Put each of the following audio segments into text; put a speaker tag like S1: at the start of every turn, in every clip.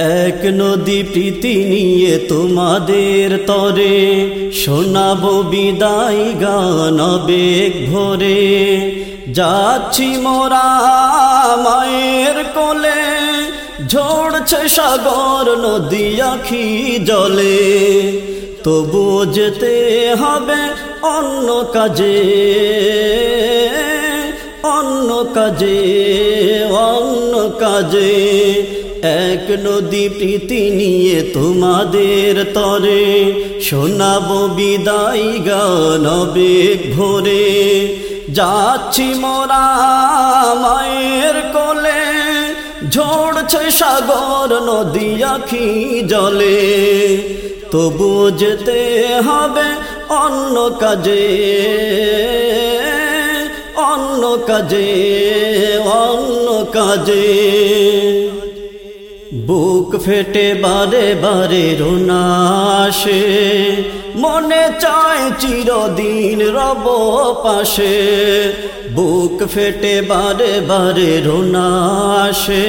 S1: এক নদী প্রীতি নিয়ে তোমাদের তরে, শোনাব বিদায় গান বেগ ভরে। যাচ্ছি মোরা মায়ের কোলে ঝড়ছে সাগর নদী আখি জলে। তবু যেতে হবে অন্য কাজে অন্য কাজে অন্য কাজে। এক নদী প্রীতি নিয়ে তোমাদের তরে, শোনাব বিদায় গান বেগ ভরে। যাচ্ছি মোরা মায়ের কোলে ঝড়ছে সাগর নদী আখি জলে। তবু যেতে হবে অন্য কাজে অন্য কাজে অন্য কাজে। বুক ফেটে বারে বারে রোনাশে মনে চায় চিরদিন রব পাশে। বুক ফেটে বারে বারে রোনাশে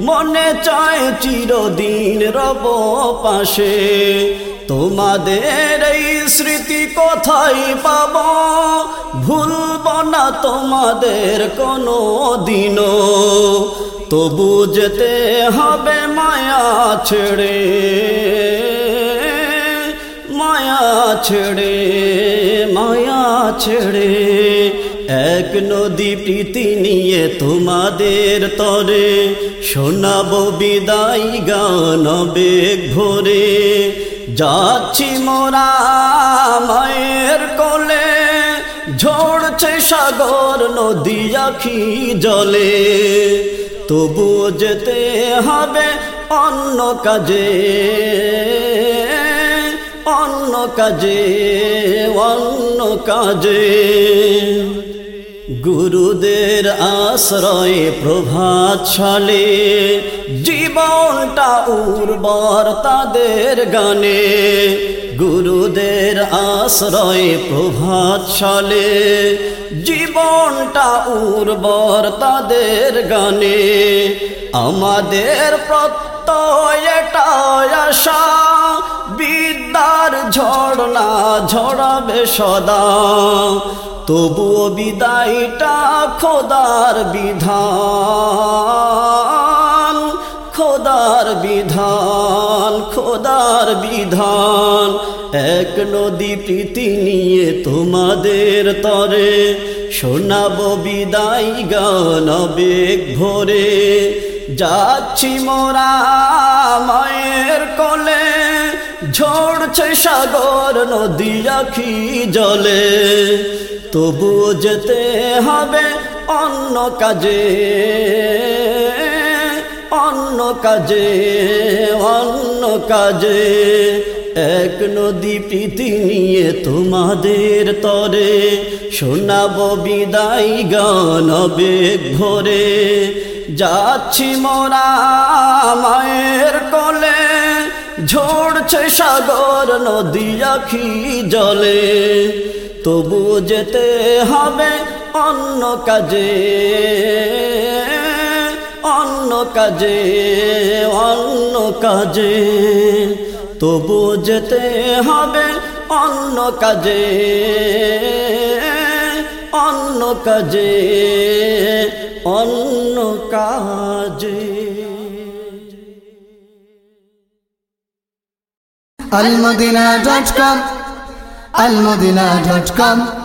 S1: মনে চায় চিরদিন রব পাশে। তোমাদের এই স্মৃতি কোথায় পাব? ভুলব না তোমাদের কোনো দিনও তবু যেতে হবে মায়া ছেড়ে মায়া ছেড়ে মায়া ছেড়ে। এক নদী প্রীতি নিয়ে তোমাদের তরে, শোনাব বিদায় গান বেগ ভরে। যাচ্ছি মোরা মায়ের কোলে ঝড়ছে সাগর নদী আখি জলে। তবু যেতে হবে অন্য কাজে অন্য কাজে অন্য কাজে। গুরুদের আশ্রয়ে প্রভাত ছলে জীবনটা উর্বর তাদের গানে। গুরুদের আশ্রয়ে প্রভাত ছলে জীবনটা উর্বর তাদের গানে। আমাদের প্রত্যয় আশা, বিদ্যার ঝড়না ঝড়াবে সদা। তবুও বিদায়টা খোদার বিধান খোদার বিধান খোদার বিধান। এক নদী প্রীতি নিয়ে তোমাদের তরে, শোনাব বিদায় গান বেগ ভরে। যাচ্ছি মোরা মায়ের কোলে ঝড়ছে সাগর নদী আখি জলে। তবু যেতে হবে অন্য কাজে অন্য কাজে অন্য কাজে। এক নদী প্রীতি নিয়ে তোমাদের তরে, শোনাব বিদায় গান বেগ ভরে। যাচ্ছি মোরা মায়ের কোলে ঝড়ছে সাগর নদী আখি জলে। তবু যেতে হবে অন্য কাজে অন্য কাজে অন্য কাজে। তবু যেতে হবে অন্য কাজে অন্য কাজে অন্য কাজে।
S2: almadina.com المدينة دوت كوم.